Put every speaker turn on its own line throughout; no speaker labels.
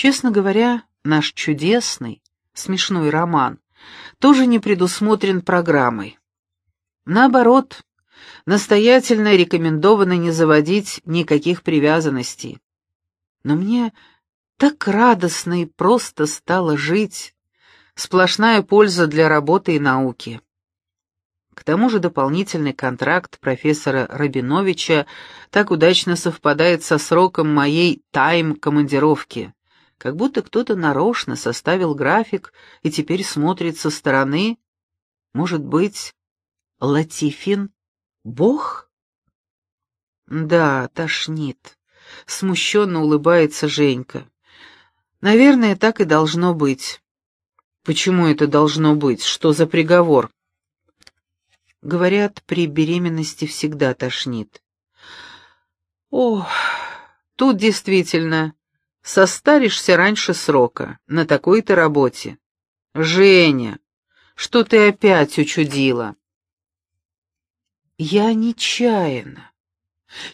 Честно говоря, наш чудесный, смешной роман тоже не предусмотрен программой. Наоборот, настоятельно рекомендовано не заводить никаких привязанностей. Но мне так радостно и просто стало жить. Сплошная польза для работы и науки. К тому же дополнительный контракт профессора Рабиновича так удачно совпадает со сроком моей тайм-командировки. Как будто кто-то нарочно составил график и теперь смотрит со стороны. Может быть, Латифин — бог? Да, тошнит. Смущенно улыбается Женька. Наверное, так и должно быть. Почему это должно быть? Что за приговор? Говорят, при беременности всегда тошнит. О, тут действительно состаришься раньше срока, на такой-то работе. Женя, что ты опять учудила? Я нечаянно.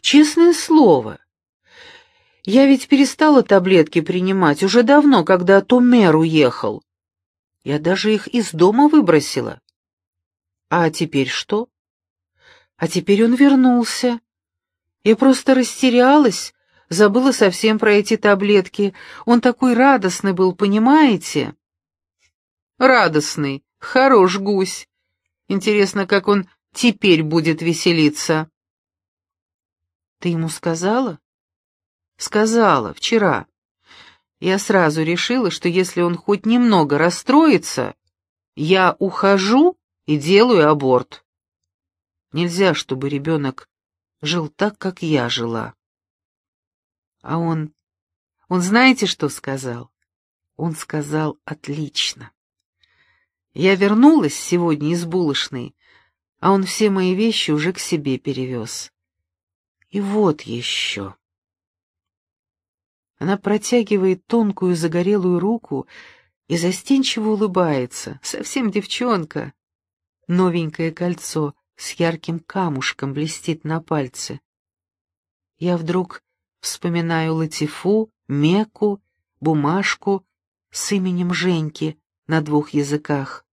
Честное слово. Я ведь перестала таблетки принимать уже давно, когда Тумер уехал. Я даже их из дома выбросила. А теперь что? А теперь он вернулся. Я просто растерялась, забыла совсем про эти таблетки. Он такой радостный был, понимаете? Радостный, хорош гусь. Интересно, как он теперь будет веселиться. Ты ему сказала? Сказала, вчера. Я сразу решила, что если он хоть немного расстроится, я ухожу и делаю аборт. Нельзя, чтобы ребенок жил так, как я жила. А он... Он знаете, что сказал? Он сказал «отлично». Я вернулась сегодня из булочной, а он все мои вещи уже к себе перевез. И вот еще. Она протягивает тонкую загорелую руку и застенчиво улыбается, совсем девчонка. Новенькое кольцо с ярким камушком блестит на пальце. Я вдруг вспоминаю Латифу, Меку, бумажку с именем Женьки на двух языках.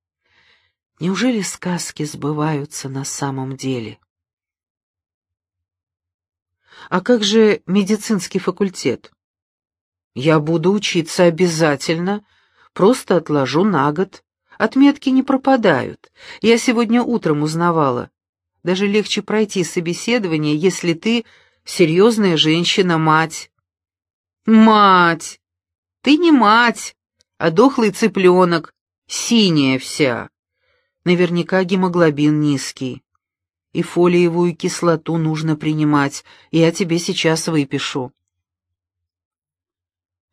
Неужели сказки сбываются на самом деле? А как же медицинский факультет? Я буду учиться обязательно, просто отложу на год. Отметки не пропадают. Я сегодня утром узнавала. Даже легче пройти собеседование, если ты серьезная женщина-мать. Мать! Ты не мать, а дохлый цыпленок, синяя вся. Наверняка гемоглобин низкий. И фолиевую кислоту нужно принимать, я тебе сейчас выпишу.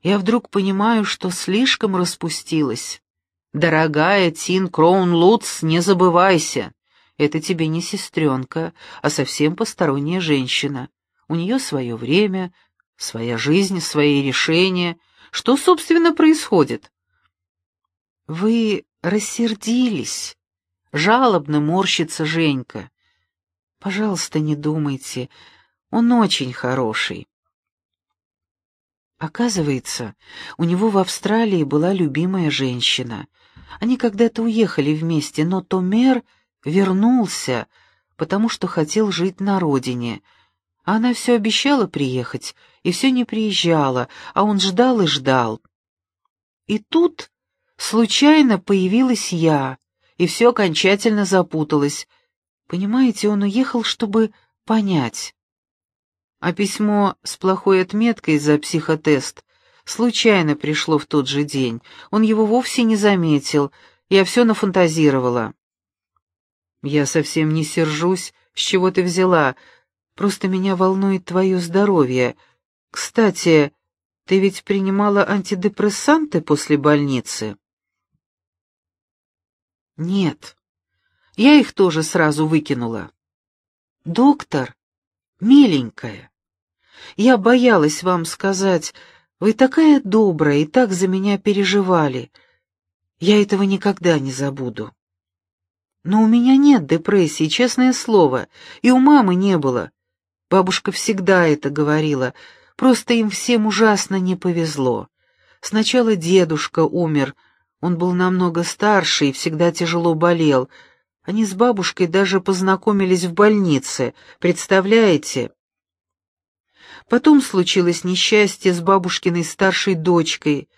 Я вдруг понимаю, что слишком распустилась. «Дорогая Тин Кроун Лутц, не забывайся. Это тебе не сестренка, а совсем посторонняя женщина. У нее свое время, своя жизнь, свои решения. Что, собственно, происходит?» «Вы рассердились», — жалобно морщится Женька. «Пожалуйста, не думайте. Он очень хороший». Оказывается, у него в Австралии была любимая женщина. Они когда-то уехали вместе, но Томер вернулся, потому что хотел жить на родине. Она все обещала приехать, и все не приезжала, а он ждал и ждал. И тут случайно появилась я, и все окончательно запуталось. Понимаете, он уехал, чтобы понять. А письмо с плохой отметкой за психотест случайно пришло в тот же день. Он его вовсе не заметил. Я все нафантазировала. Я совсем не сержусь, с чего ты взяла. Просто меня волнует твое здоровье. Кстати, ты ведь принимала антидепрессанты после больницы? Нет. Я их тоже сразу выкинула. Доктор, миленькая, я боялась вам сказать, вы такая добрая и так за меня переживали. Я этого никогда не забуду. Но у меня нет депрессии, честное слово, и у мамы не было. Бабушка всегда это говорила, просто им всем ужасно не повезло. Сначала дедушка умер, он был намного старше и всегда тяжело болел. Они с бабушкой даже познакомились в больнице, представляете? Потом случилось несчастье с бабушкиной старшей дочкой.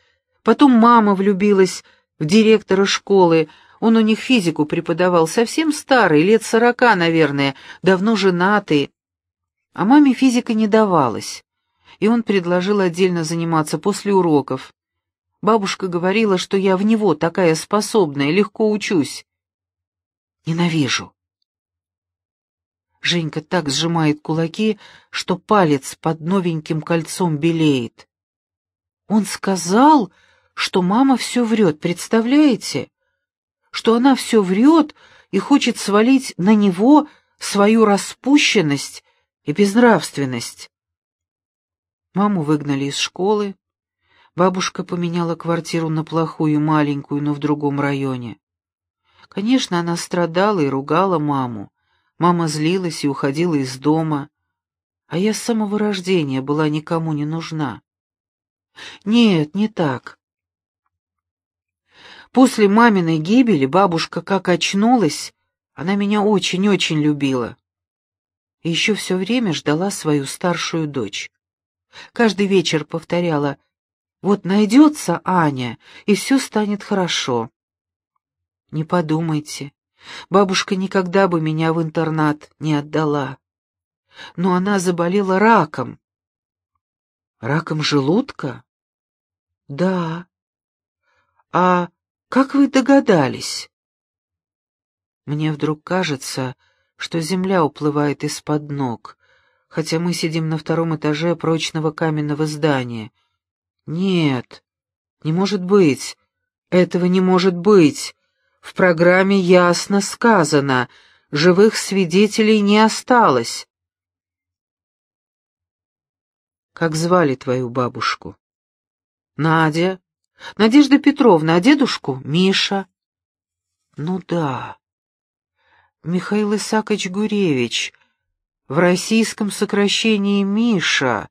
Потом мама влюбилась в директора школы, он у них физику преподавал, совсем старый, лет сорока, наверное, давно женатый. А маме физика не давалась, и он предложил отдельно заниматься после уроков. Бабушка говорила, что я в него такая способная, легко учусь. Ненавижу. Женька так сжимает кулаки, что палец под новеньким кольцом белеет. Он сказал, что мама все врет, представляете? Что она все врет и хочет свалить на него свою распущенность и безнравственность. Маму выгнали из школы, Бабушка поменяла квартиру на плохую, маленькую, но в другом районе. Конечно, она страдала и ругала маму. Мама злилась и уходила из дома. А я с самого рождения была никому не нужна. Нет, не так. После маминой гибели бабушка как очнулась, она меня очень-очень любила. И еще все время ждала свою старшую дочь. Каждый вечер повторяла — вот найдется Аня, и все станет хорошо. Не подумайте, бабушка никогда бы меня в интернат не отдала. Но она заболела раком. Раком желудка? Да. А как вы догадались? Мне вдруг кажется, что земля уплывает из-под ног, хотя мы сидим на втором этаже прочного каменного здания — «Нет, не может быть. Этого не может быть. В программе ясно сказано, живых свидетелей не осталось». «Как звали твою бабушку?» «Надя. Надежда Петровна, а дедушку — Миша». «Ну да. Михаил Исаакович Гуревич. В российском сокращении Миша».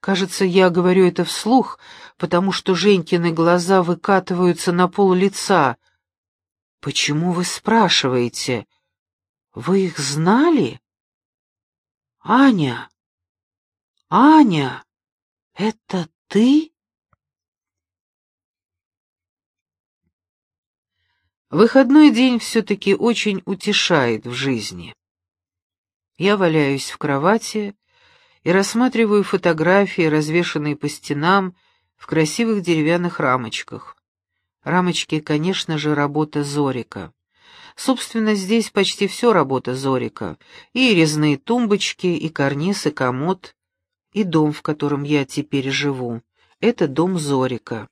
Кажется, я говорю это вслух, потому что Женькины глаза выкатываются на пол лица. «Почему вы спрашиваете? Вы их знали?» «Аня! Аня! Это ты?» Выходной день все-таки очень утешает в жизни. Я валяюсь в кровати и рассматриваю фотографии, развешанные по стенам в красивых деревянных рамочках. Рамочки, конечно же, работа Зорика. Собственно, здесь почти все работа Зорика. И резные тумбочки, и карниз, и комод, и дом, в котором я теперь живу. Это дом Зорика.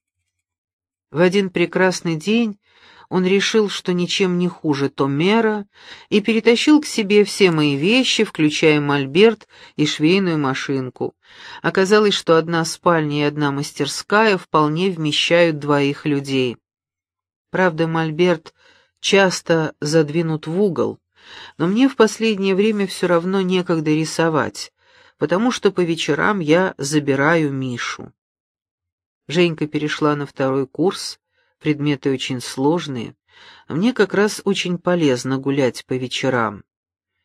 В один прекрасный день он решил, что ничем не хуже Томера, и перетащил к себе все мои вещи, включая мольберт и швейную машинку. Оказалось, что одна спальня и одна мастерская вполне вмещают двоих людей. Правда, мольберт часто задвинут в угол, но мне в последнее время все равно некогда рисовать, потому что по вечерам я забираю Мишу. Женька перешла на второй курс, предметы очень сложные, мне как раз очень полезно гулять по вечерам.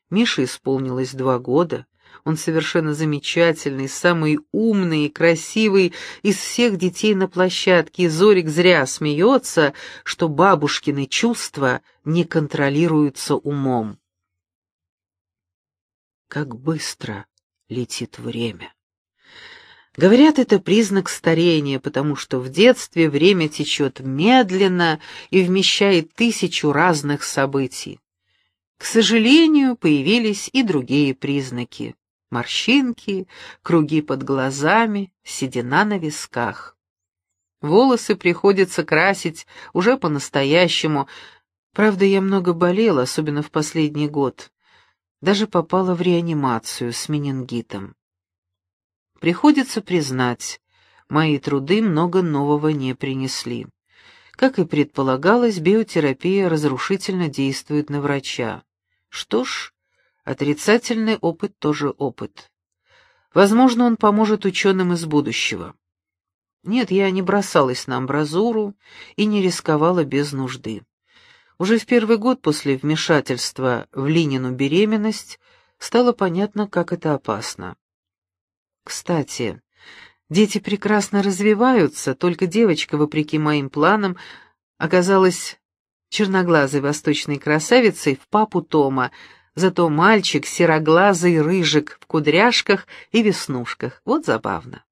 Мише исполнилось два года, он совершенно замечательный, самый умный и красивый из всех детей на площадке, Зорик зря смеется, что бабушкины чувства не контролируются умом. Как быстро летит время. Говорят, это признак старения, потому что в детстве время течет медленно и вмещает тысячу разных событий. К сожалению, появились и другие признаки. Морщинки, круги под глазами, седина на висках. Волосы приходится красить уже по-настоящему. Правда, я много болела, особенно в последний год. Даже попала в реанимацию с менингитом. Приходится признать, мои труды много нового не принесли. Как и предполагалось, биотерапия разрушительно действует на врача. Что ж, отрицательный опыт тоже опыт. Возможно, он поможет ученым из будущего. Нет, я не бросалась на амбразуру и не рисковала без нужды. Уже в первый год после вмешательства в Линину беременность стало понятно, как это опасно. Кстати, дети прекрасно развиваются, только девочка, вопреки моим планам, оказалась черноглазой восточной красавицей в папу Тома, зато мальчик сероглазый рыжик в кудряшках и веснушках. Вот забавно.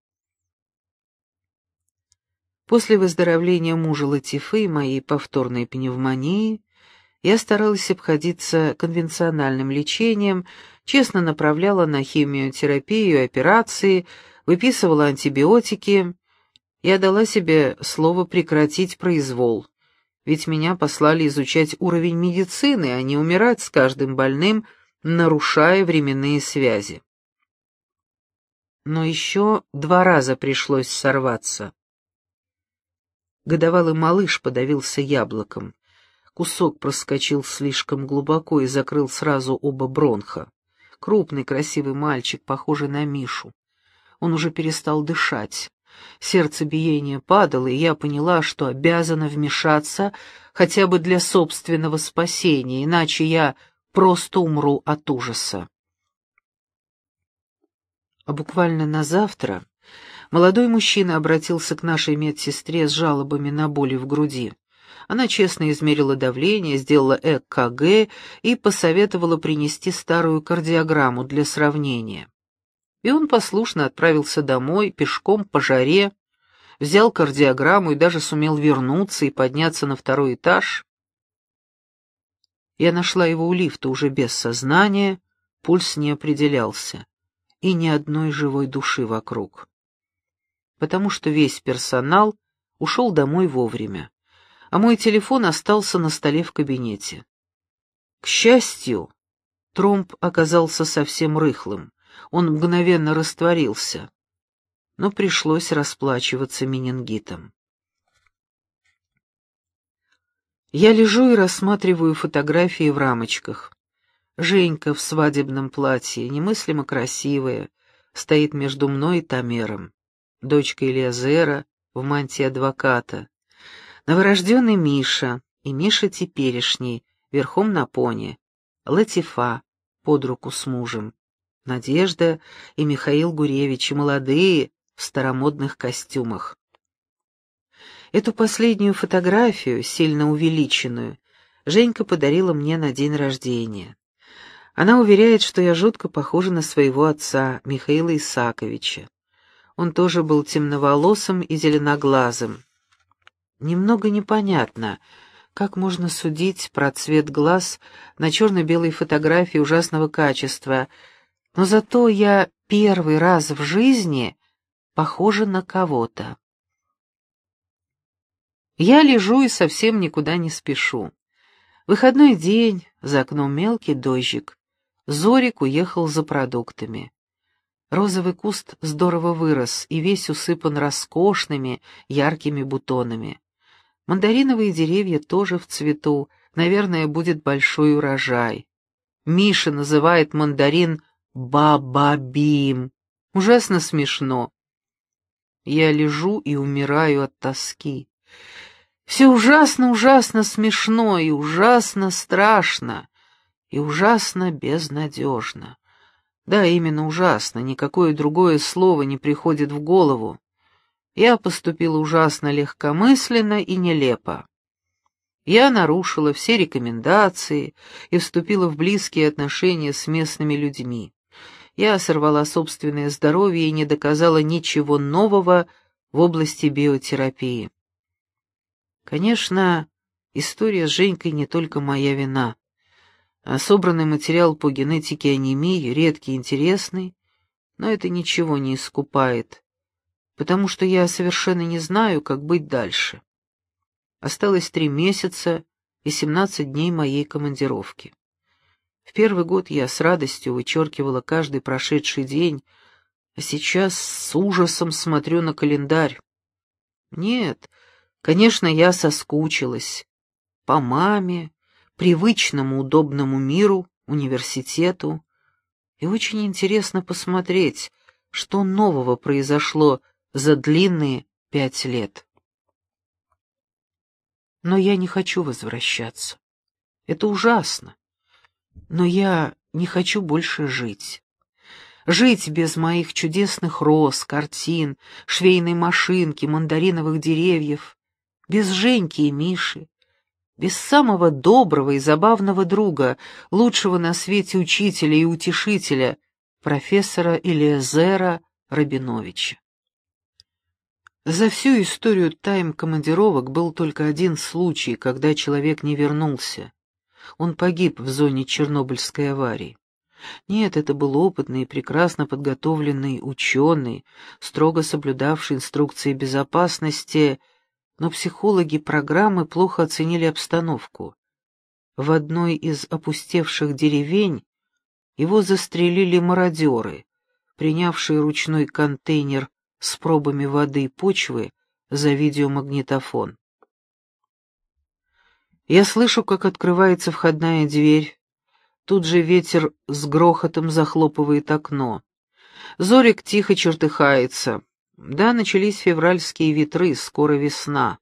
После выздоровления мужа Латифы и моей повторной пневмонии я старалась обходиться конвенциональным лечением, честно направляла на химиотерапию, операции, выписывала антибиотики. Я дала себе слово прекратить произвол, ведь меня послали изучать уровень медицины, а не умирать с каждым больным, нарушая временные связи. Но еще два раза пришлось сорваться. Годовалый малыш подавился яблоком. Кусок проскочил слишком глубоко и закрыл сразу оба бронха. Крупный, красивый мальчик, похожий на Мишу. Он уже перестал дышать. Сердцебиение падало, и я поняла, что обязана вмешаться хотя бы для собственного спасения, иначе я просто умру от ужаса. А буквально на завтра Молодой мужчина обратился к нашей медсестре с жалобами на боли в груди. Она честно измерила давление, сделала ЭКГ и посоветовала принести старую кардиограмму для сравнения. И он послушно отправился домой, пешком по жаре, взял кардиограмму и даже сумел вернуться и подняться на второй этаж. Я нашла его у лифта уже без сознания, пульс не определялся, и ни одной живой души вокруг потому что весь персонал ушел домой вовремя, а мой телефон остался на столе в кабинете. К счастью, тромб оказался совсем рыхлым, он мгновенно растворился, но пришлось расплачиваться менингитом. Я лежу и рассматриваю фотографии в рамочках. Женька в свадебном платье, немыслимо красивая, стоит между мной и Тамером дочка Элиазера в мантии адвоката, новорожденный Миша и Миша теперешний, верхом на пони, Латифа под руку с мужем, Надежда и Михаил Гуревич, молодые, в старомодных костюмах. Эту последнюю фотографию, сильно увеличенную, Женька подарила мне на день рождения. Она уверяет, что я жутко похожа на своего отца, Михаила Исаковича. Он тоже был темноволосым и зеленоглазым. Немного непонятно, как можно судить про цвет глаз на черно-белой фотографии ужасного качества, но зато я первый раз в жизни похожа на кого-то. Я лежу и совсем никуда не спешу. Выходной день, за окном мелкий дождик. Зорик уехал за продуктами. Розовый куст здорово вырос и весь усыпан роскошными, яркими бутонами. Мандариновые деревья тоже в цвету, наверное, будет большой урожай. Миша называет мандарин «бабабим». Ужасно смешно. Я лежу и умираю от тоски. Все ужасно-ужасно смешно и ужасно страшно, и ужасно безнадежно. Да, именно ужасно, никакое другое слово не приходит в голову. Я поступила ужасно легкомысленно и нелепо. Я нарушила все рекомендации и вступила в близкие отношения с местными людьми. Я сорвала собственное здоровье и не доказала ничего нового в области биотерапии. Конечно, история с Женькой не только моя вина а собранный материал по генетике анемии редкий и интересный, но это ничего не искупает, потому что я совершенно не знаю, как быть дальше. Осталось три месяца и семнадцать дней моей командировки. В первый год я с радостью вычеркивала каждый прошедший день, а сейчас с ужасом смотрю на календарь. Нет, конечно, я соскучилась. По маме, привычному удобному миру, университету. И очень интересно посмотреть, что нового произошло за длинные пять лет. Но я не хочу возвращаться. Это ужасно. Но я не хочу больше жить. Жить без моих чудесных роз, картин, швейной машинки, мандариновых деревьев, без Женьки и Миши, без самого доброго и забавного друга, лучшего на свете учителя и утешителя, профессора Элиезера Рабиновича. За всю историю тайм-командировок был только один случай, когда человек не вернулся. Он погиб в зоне Чернобыльской аварии. Нет, это был опытный и прекрасно подготовленный ученый, строго соблюдавший инструкции безопасности, но психологи программы плохо оценили обстановку. В одной из опустевших деревень его застрелили мародеры, принявшие ручной контейнер с пробами воды и почвы за видеомагнитофон. Я слышу, как открывается входная дверь. Тут же ветер с грохотом захлопывает окно. Зорик тихо чертыхается. Да, начались февральские ветры, скоро весна.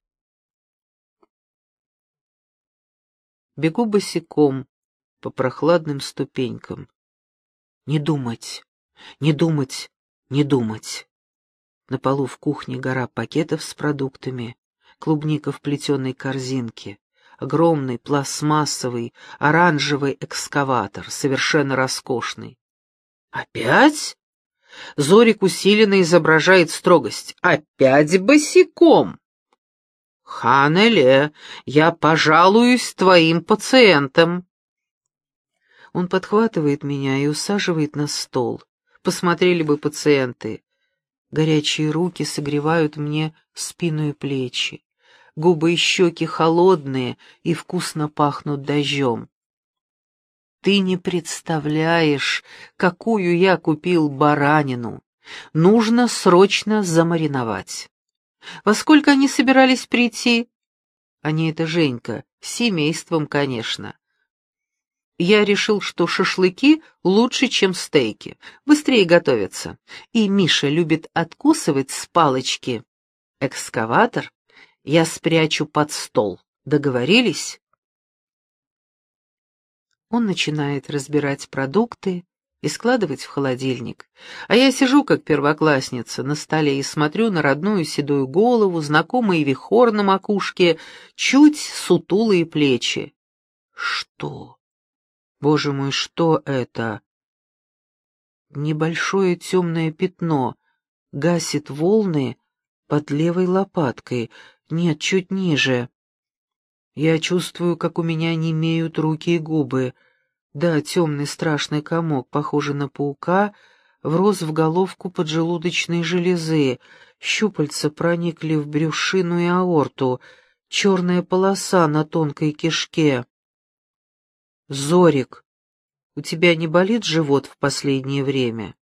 Бегу босиком по прохладным ступенькам. Не думать, не думать, не думать. На полу в кухне гора пакетов с продуктами, клубника в плетеной корзинке, огромный пластмассовый оранжевый экскаватор, совершенно роскошный. «Опять?» Зорик усиленно изображает строгость. «Опять босиком!» «Ханеле, я пожалуюсь твоим пациентам!» Он подхватывает меня и усаживает на стол. Посмотрели бы пациенты. Горячие руки согревают мне спину и плечи. Губы и щеки холодные и вкусно пахнут дождем. Ты не представляешь, какую я купил баранину. Нужно срочно замариновать. Во сколько они собирались прийти? Они это Женька, с семейством, конечно я решил, что шашлыки лучше, чем стейки, быстрее готовятся. И Миша любит откусывать с палочки. Экскаватор я спрячу под стол. Договорились? Он начинает разбирать продукты и складывать в холодильник. А я сижу, как первоклассница, на столе и смотрю на родную седую голову, знакомый вихор на макушке, чуть сутулые плечи. Что? Боже мой, что это? Небольшое темное пятно гасит волны под левой лопаткой, нет, чуть ниже. Я чувствую, как у меня немеют руки и губы. Да, темный страшный комок, похожий на паука, врос в головку поджелудочной железы, щупальца проникли в брюшину и аорту, черная полоса на тонкой кишке. «Зорик, у тебя не болит живот в последнее время?»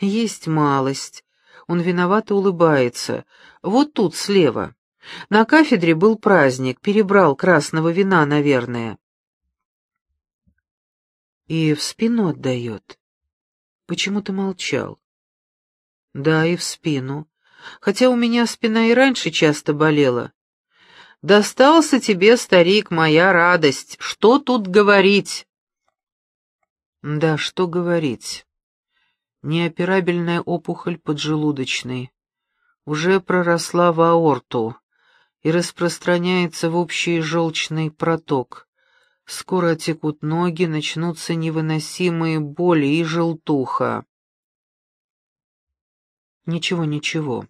«Есть малость». Он виновато улыбается. «Вот тут, слева. На кафедре был праздник, перебрал красного вина, наверное». «И в спину отдает?» «Почему ты молчал?» «Да, и в спину. Хотя у меня спина и раньше часто болела. Достался тебе, старик, моя радость. Что тут говорить? Да, что говорить. Неоперабельная опухоль поджелудочной уже проросла в аорту и распространяется в общий желчный проток. Скоро отекут ноги, начнутся невыносимые боли и желтуха. Ничего, ничего.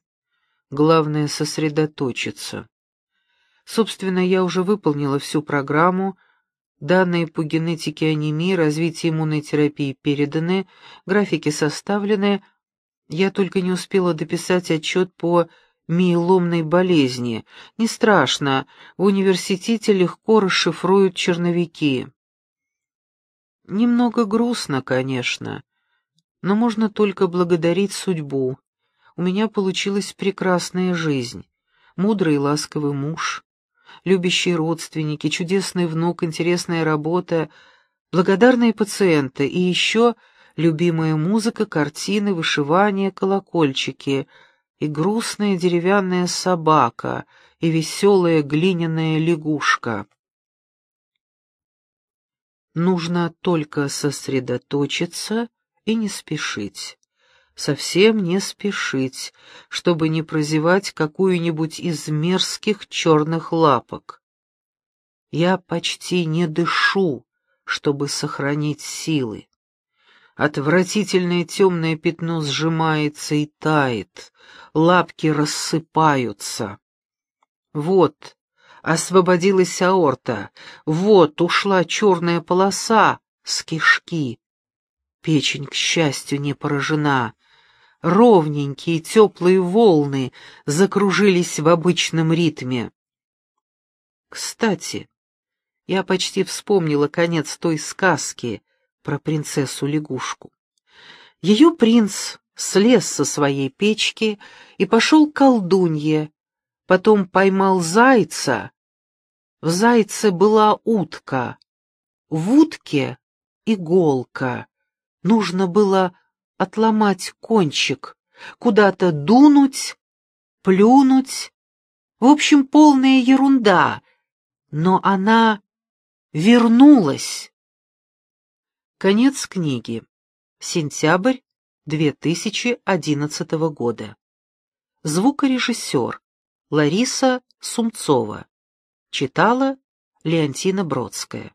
Главное — сосредоточиться. Собственно, я уже выполнила всю программу, данные по генетике анемии, развитию иммунной терапии переданы, графики составлены, я только не успела дописать отчет по миеломной болезни. Не страшно, в университете легко расшифруют черновики. Немного грустно, конечно, но можно только благодарить судьбу. У меня получилась прекрасная жизнь, мудрый и ласковый муж, любящие родственники, чудесный внук, интересная работа, благодарные пациенты и еще любимая музыка, картины, вышивание, колокольчики и грустная деревянная собака, и веселая глиняная лягушка. Нужно только сосредоточиться и не спешить. Совсем не спешить, чтобы не прозевать какую-нибудь из мерзких черных лапок. Я почти не дышу, чтобы сохранить силы. Отвратительное темное пятно сжимается и тает, лапки рассыпаются. Вот, освободилась аорта, вот ушла черная полоса с кишки. Печень, к счастью, не поражена. Ровненькие теплые волны закружились в обычном ритме. Кстати, я почти вспомнила конец той сказки — про принцессу-лягушку. Ее принц слез со своей печки и пошел к колдунье, потом поймал зайца. В зайце была утка, в утке — иголка. Нужно было отломать кончик, куда-то дунуть, плюнуть. В общем, полная ерунда, но она вернулась. Конец книги. Сентябрь 2011 года. Звукорежиссер Лариса Сумцова. Читала Леонтина Бродская.